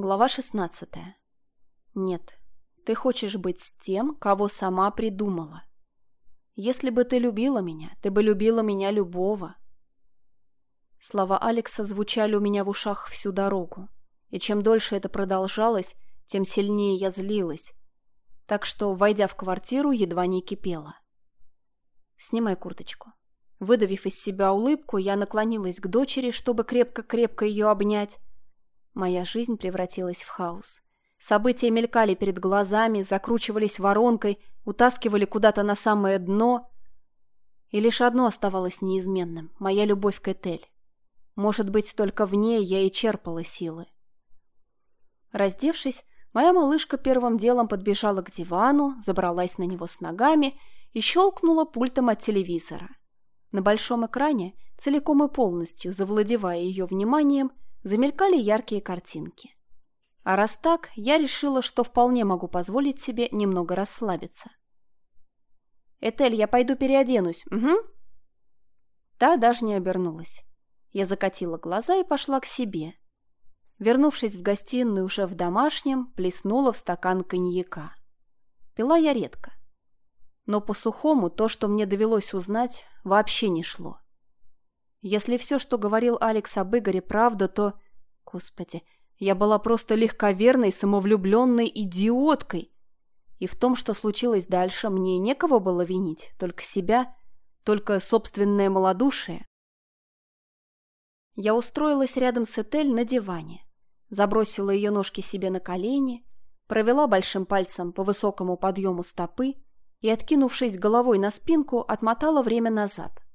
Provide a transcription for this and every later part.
Глава 16. Нет, ты хочешь быть с тем, кого сама придумала. Если бы ты любила меня, ты бы любила меня любого. Слова Алекса звучали у меня в ушах всю дорогу, и чем дольше это продолжалось, тем сильнее я злилась, так что, войдя в квартиру, едва не кипела. «Снимай курточку». Выдавив из себя улыбку, я наклонилась к дочери, чтобы крепко-крепко ее обнять, Моя жизнь превратилась в хаос. События мелькали перед глазами, закручивались воронкой, утаскивали куда-то на самое дно. И лишь одно оставалось неизменным — моя любовь к Этель. Может быть, только в ней я и черпала силы. Раздевшись, моя малышка первым делом подбежала к дивану, забралась на него с ногами и щелкнула пультом от телевизора. На большом экране, целиком и полностью завладевая ее вниманием, замелькали яркие картинки. А раз так, я решила, что вполне могу позволить себе немного расслабиться. «Этель, я пойду переоденусь, угу?» Та даже не обернулась. Я закатила глаза и пошла к себе. Вернувшись в гостиную уже в домашнем, плеснула в стакан коньяка. Пила я редко. Но по-сухому то, что мне довелось узнать, вообще не шло. Если все, что говорил Алекс об Игоре, правда, то... Господи, я была просто легковерной, самовлюбленной идиоткой. И в том, что случилось дальше, мне некого было винить, только себя, только собственное малодушие. Я устроилась рядом с Этель на диване, забросила ее ножки себе на колени, провела большим пальцем по высокому подъему стопы и, откинувшись головой на спинку, отмотала время назад –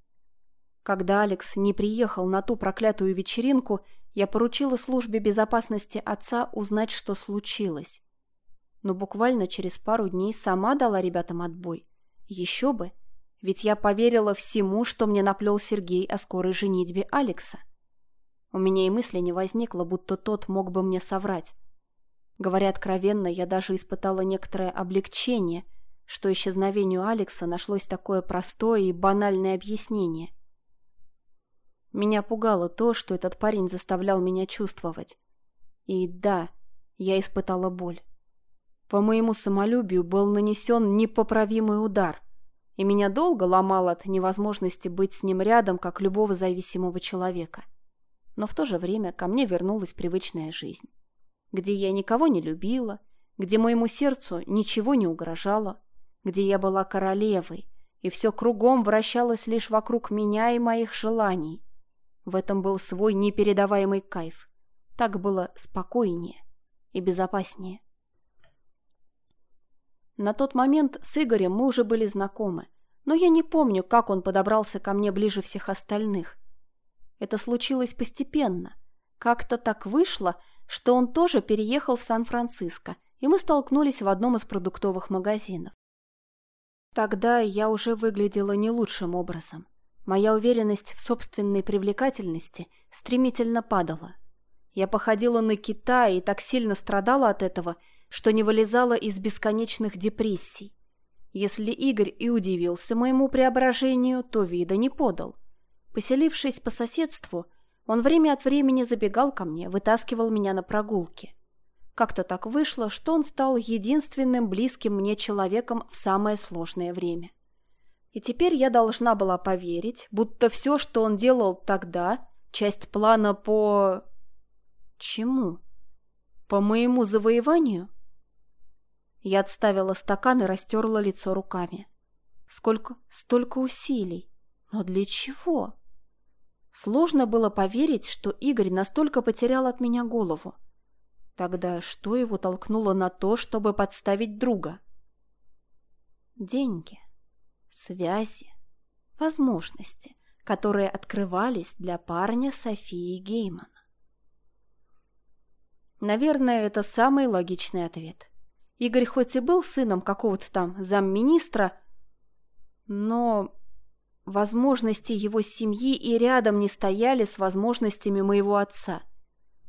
когда Алекс не приехал на ту проклятую вечеринку, я поручила службе безопасности отца узнать, что случилось. Но буквально через пару дней сама дала ребятам отбой. Еще бы, ведь я поверила всему, что мне наплел Сергей о скорой женитьбе Алекса. У меня и мысли не возникло, будто тот мог бы мне соврать. Говоря откровенно, я даже испытала некоторое облегчение, что исчезновению Алекса нашлось такое простое и банальное объяснение – меня пугало то, что этот парень заставлял меня чувствовать. И да, я испытала боль. По моему самолюбию был нанесен непоправимый удар, и меня долго ломало от невозможности быть с ним рядом, как любого зависимого человека. Но в то же время ко мне вернулась привычная жизнь, где я никого не любила, где моему сердцу ничего не угрожало, где я была королевой, и все кругом вращалось лишь вокруг меня и моих желаний – в этом был свой непередаваемый кайф. Так было спокойнее и безопаснее. На тот момент с Игорем мы уже были знакомы, но я не помню, как он подобрался ко мне ближе всех остальных. Это случилось постепенно. Как-то так вышло, что он тоже переехал в Сан-Франциско, и мы столкнулись в одном из продуктовых магазинов. Тогда я уже выглядела не лучшим образом. Моя уверенность в собственной привлекательности стремительно падала. Я походила на кита и так сильно страдала от этого, что не вылезала из бесконечных депрессий. Если Игорь и удивился моему преображению, то вида не подал. Поселившись по соседству, он время от времени забегал ко мне, вытаскивал меня на прогулки. Как-то так вышло, что он стал единственным близким мне человеком в самое сложное время. И теперь я должна была поверить, будто все, что он делал тогда, часть плана по... Чему? По моему завоеванию? Я отставила стакан и растерла лицо руками. Сколько, столько усилий. Но для чего? Сложно было поверить, что Игорь настолько потерял от меня голову. Тогда что его толкнуло на то, чтобы подставить друга? Деньги связи, возможности, которые открывались для парня Софии Геймана. Наверное, это самый логичный ответ. Игорь хоть и был сыном какого-то там замминистра, но возможности его семьи и рядом не стояли с возможностями моего отца.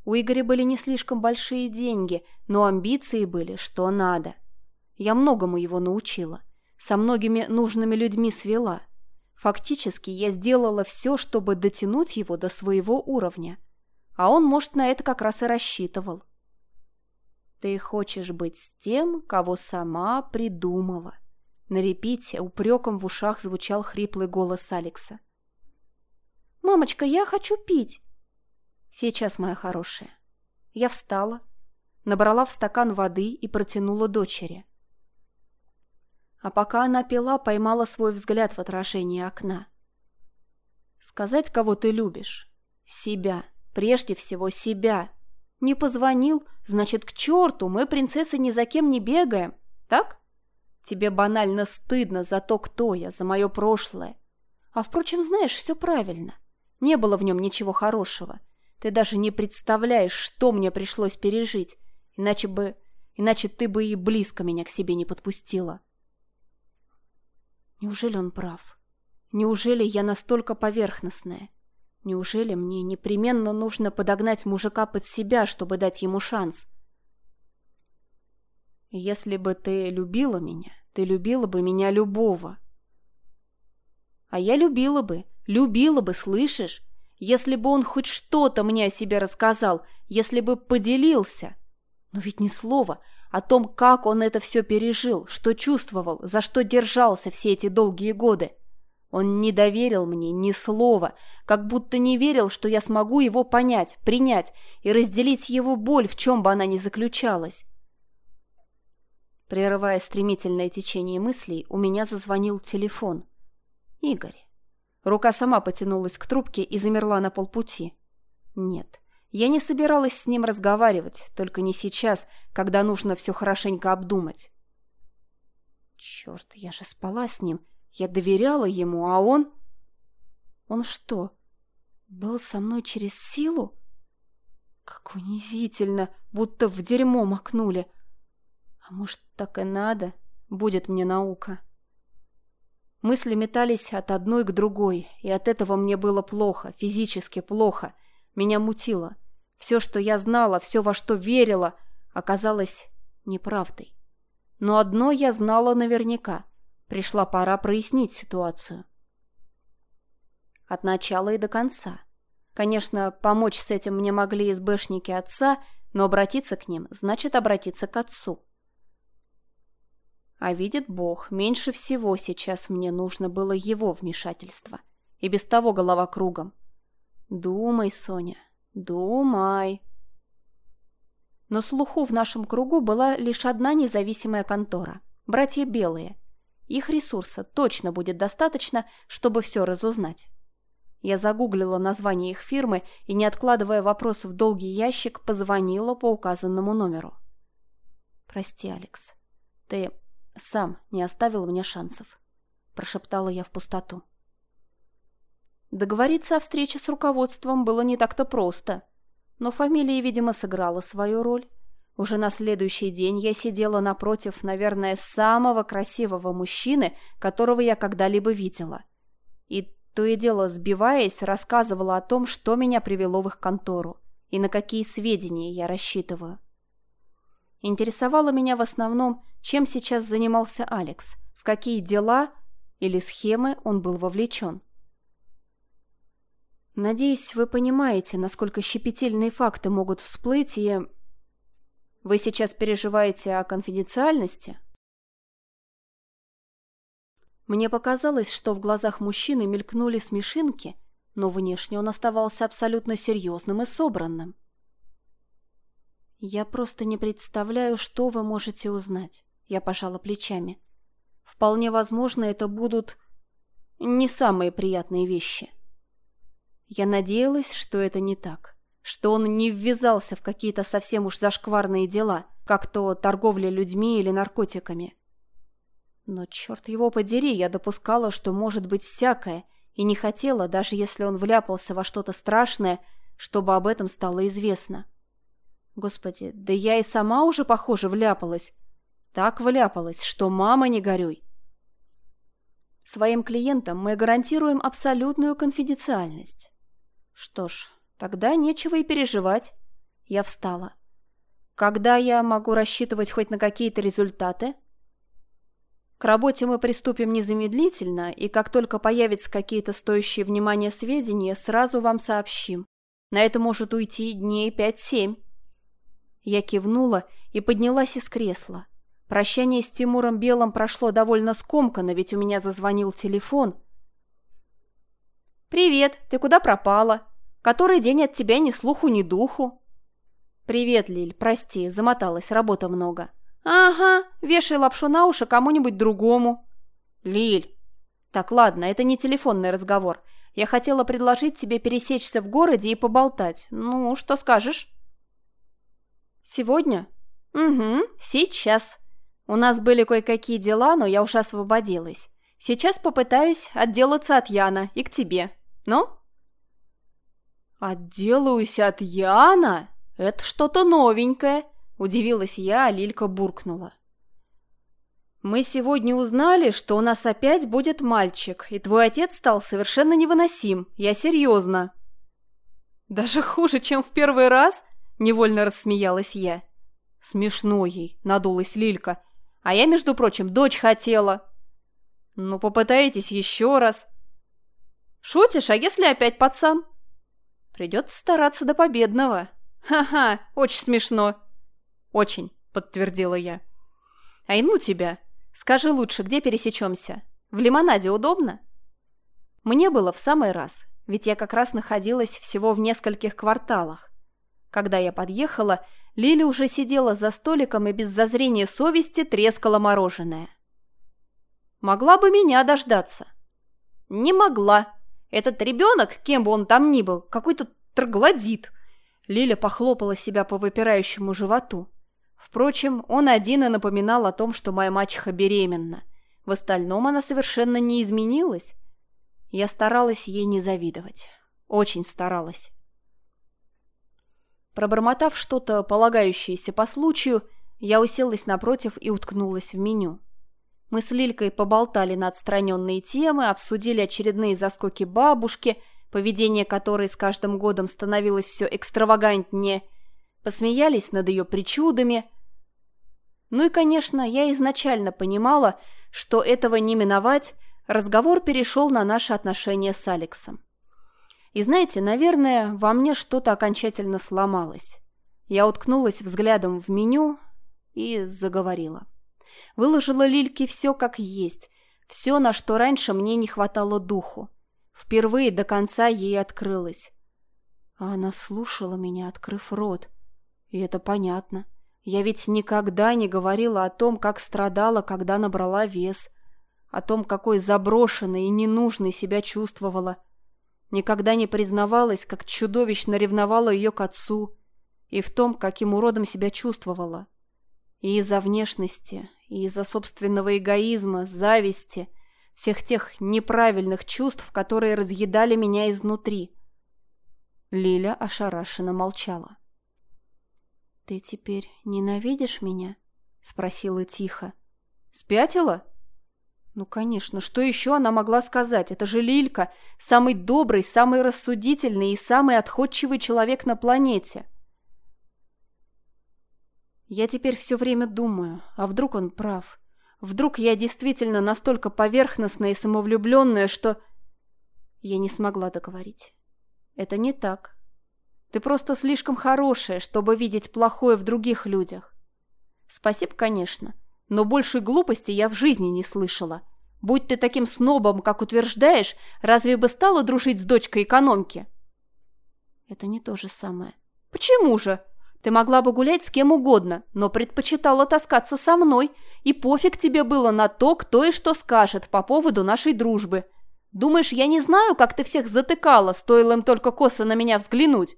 У Игоря были не слишком большие деньги, но амбиции были что надо. Я многому его научила – со многими нужными людьми свела. Фактически я сделала все, чтобы дотянуть его до своего уровня. А он, может, на это как раз и рассчитывал. Ты хочешь быть с тем, кого сама придумала. На репите упреком в ушах звучал хриплый голос Алекса. «Мамочка, я хочу пить!» «Сейчас, моя хорошая». Я встала, набрала в стакан воды и протянула дочери. А пока она пила, поймала свой взгляд в отражении окна. Сказать, кого ты любишь? Себя. Прежде всего себя. Не позвонил, значит, к черту, мы, принцессы, ни за кем не бегаем. Так? Тебе банально стыдно за то, кто я, за мое прошлое. А, впрочем, знаешь, все правильно. Не было в нем ничего хорошего. Ты даже не представляешь, что мне пришлось пережить. Иначе бы... Иначе ты бы и близко меня к себе не подпустила. Неужели он прав? Неужели я настолько поверхностная? Неужели мне непременно нужно подогнать мужика под себя, чтобы дать ему шанс? Если бы ты любила меня, ты любила бы меня любого. А я любила бы, любила бы, слышишь? Если бы он хоть что-то мне о себе рассказал, если бы поделился. Но ведь ни слова о том, как он это все пережил, что чувствовал, за что держался все эти долгие годы. Он не доверил мне ни слова, как будто не верил, что я смогу его понять, принять и разделить его боль, в чем бы она ни заключалась. Прерывая стремительное течение мыслей, у меня зазвонил телефон. Игорь. Рука сама потянулась к трубке и замерла на полпути. Нет, я не собиралась с ним разговаривать, только не сейчас, когда нужно все хорошенько обдумать. Черт, я же спала с ним, я доверяла ему, а он... Он что, был со мной через силу? Как унизительно, будто в дерьмо макнули. А может, так и надо? Будет мне наука. Мысли метались от одной к другой, и от этого мне было плохо, физически плохо. Меня мутило. Все, что я знала, все, во что верила, оказалось неправдой. Но одно я знала наверняка. Пришла пора прояснить ситуацию. От начала и до конца. Конечно, помочь с этим мне могли СБшники отца, но обратиться к ним значит обратиться к отцу. А видит Бог, меньше всего сейчас мне нужно было его вмешательство. И без того голова кругом. Думай, Соня, думай. Но слуху в нашем кругу была лишь одна независимая контора. Братья Белые. Их ресурса точно будет достаточно, чтобы все разузнать. Я загуглила название их фирмы и, не откладывая вопрос в долгий ящик, позвонила по указанному номеру. «Прости, Алекс. Ты сам не оставил мне шансов», – прошептала я в пустоту. Договориться о встрече с руководством было не так-то просто, но фамилия, видимо, сыграла свою роль. Уже на следующий день я сидела напротив, наверное, самого красивого мужчины, которого я когда-либо видела. И то и дело, сбиваясь, рассказывала о том, что меня привело в их контору и на какие сведения я рассчитываю. Интересовало меня в основном, чем сейчас занимался Алекс, в какие дела или схемы он был вовлечен. Надеюсь, вы понимаете, насколько щепетильные факты могут всплыть, и... Вы сейчас переживаете о конфиденциальности? Мне показалось, что в глазах мужчины мелькнули смешинки, но внешне он оставался абсолютно серьезным и собранным. «Я просто не представляю, что вы можете узнать», — я пожала плечами. «Вполне возможно, это будут не самые приятные вещи». Я надеялась, что это не так, что он не ввязался в какие-то совсем уж зашкварные дела, как то торговля людьми или наркотиками. Но, черт его подери, я допускала, что может быть всякое, и не хотела, даже если он вляпался во что-то страшное, чтобы об этом стало известно. Господи, да я и сама уже, похоже, вляпалась. Так вляпалась, что мама не горюй. Своим клиентам мы гарантируем абсолютную конфиденциальность. Что ж, тогда нечего и переживать. Я встала. Когда я могу рассчитывать хоть на какие-то результаты? К работе мы приступим незамедлительно, и как только появятся какие-то стоящие внимания сведения, сразу вам сообщим. На это может уйти дней пять-семь. Я кивнула и поднялась из кресла. Прощание с Тимуром Белым прошло довольно скомканно, ведь у меня зазвонил телефон. «Привет, ты куда пропала? Который день от тебя ни слуху, ни духу?» «Привет, Лиль, прости, замоталась, работы много». «Ага, вешай лапшу на уши кому-нибудь другому». «Лиль». «Так, ладно, это не телефонный разговор. Я хотела предложить тебе пересечься в городе и поболтать. Ну, что скажешь?» «Сегодня?» «Угу, сейчас. У нас были кое-какие дела, но я уже освободилась. Сейчас попытаюсь отделаться от Яна и к тебе. Ну?» «Отделаюсь от Яна? Это что-то новенькое!» Удивилась я, а Лилька буркнула. «Мы сегодня узнали, что у нас опять будет мальчик, и твой отец стал совершенно невыносим. Я серьезно». «Даже хуже, чем в первый раз?» – невольно рассмеялась я. «Смешно ей», – надулась Лилька. «А я, между прочим, дочь хотела». «Ну, попытаетесь еще раз». «Шутишь, а если опять пацан?» «Придется стараться до победного». «Ха-ха, очень смешно». «Очень», — подтвердила я. «Ай, ну тебя! Скажи лучше, где пересечемся? В лимонаде удобно?» Мне было в самый раз, ведь я как раз находилась всего в нескольких кварталах. Когда я подъехала, Лиля уже сидела за столиком и без зазрения совести трескала мороженое. Могла бы меня дождаться. Не могла. Этот ребенок, кем бы он там ни был, какой-то троглодит. Лиля похлопала себя по выпирающему животу. Впрочем, он один и напоминал о том, что моя мачеха беременна. В остальном она совершенно не изменилась. Я старалась ей не завидовать. Очень старалась. Пробормотав что-то, полагающееся по случаю, я уселась напротив и уткнулась в меню. Мы с Лилькой поболтали на отстраненные темы, обсудили очередные заскоки бабушки, поведение которой с каждым годом становилось все экстравагантнее, посмеялись над ее причудами, ну и, конечно, я изначально понимала, что этого не миновать, разговор перешел на наши отношения с Алексом. И знаете, наверное, во мне что-то окончательно сломалось. Я уткнулась взглядом в меню и заговорила. Выложила Лильке все как есть, все, на что раньше мне не хватало духу. Впервые до конца ей открылось. А она слушала меня, открыв рот. И это понятно. Я ведь никогда не говорила о том, как страдала, когда набрала вес, о том, какой заброшенной и ненужной себя чувствовала. Никогда не признавалась, как чудовищно ревновала ее к отцу, и в том, каким уродом себя чувствовала. И из-за внешности, и из-за собственного эгоизма, зависти, всех тех неправильных чувств, которые разъедали меня изнутри. Лиля ошарашенно молчала. «Ты теперь ненавидишь меня?» — спросила тихо. «Спятила?» Ну, конечно, что еще она могла сказать? Это же Лилька, самый добрый, самый рассудительный и самый отходчивый человек на планете. Я теперь все время думаю, а вдруг он прав? Вдруг я действительно настолько поверхностная и самовлюбленная, что... Я не смогла договорить. Это не так. Ты просто слишком хорошая, чтобы видеть плохое в других людях. Спасибо, конечно, но большей глупости я в жизни не слышала. Будь ты таким снобом, как утверждаешь, разве бы стала дружить с дочкой экономки? Это не то же самое. Почему же? Ты могла бы гулять с кем угодно, но предпочитала таскаться со мной, и пофиг тебе было на то, кто и что скажет по поводу нашей дружбы. Думаешь, я не знаю, как ты всех затыкала, стоило им только косо на меня взглянуть?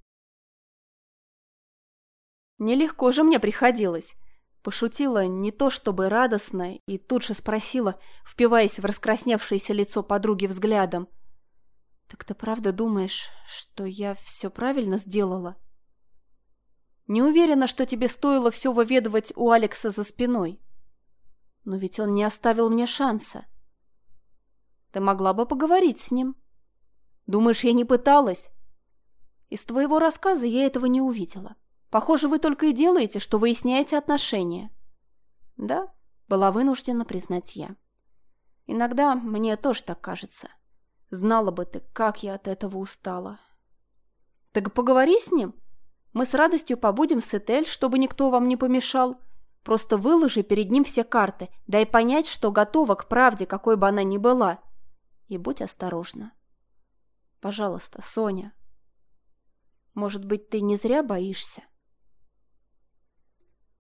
Нелегко же мне приходилось. Пошутила не то чтобы радостно и тут же спросила, впиваясь в раскрасневшееся лицо подруги взглядом. «Так ты правда думаешь, что я все правильно сделала?» «Не уверена, что тебе стоило все выведывать у Алекса за спиной. Но ведь он не оставил мне шанса. Ты могла бы поговорить с ним. Думаешь, я не пыталась?» Из твоего рассказа я этого не увидела. Похоже, вы только и делаете, что выясняете отношения. Да, была вынуждена признать я. Иногда мне тоже так кажется. Знала бы ты, как я от этого устала. Так поговори с ним. Мы с радостью побудем с Этель, чтобы никто вам не помешал. Просто выложи перед ним все карты, дай понять, что готова к правде, какой бы она ни была. И будь осторожна. Пожалуйста, Соня. Может быть, ты не зря боишься?»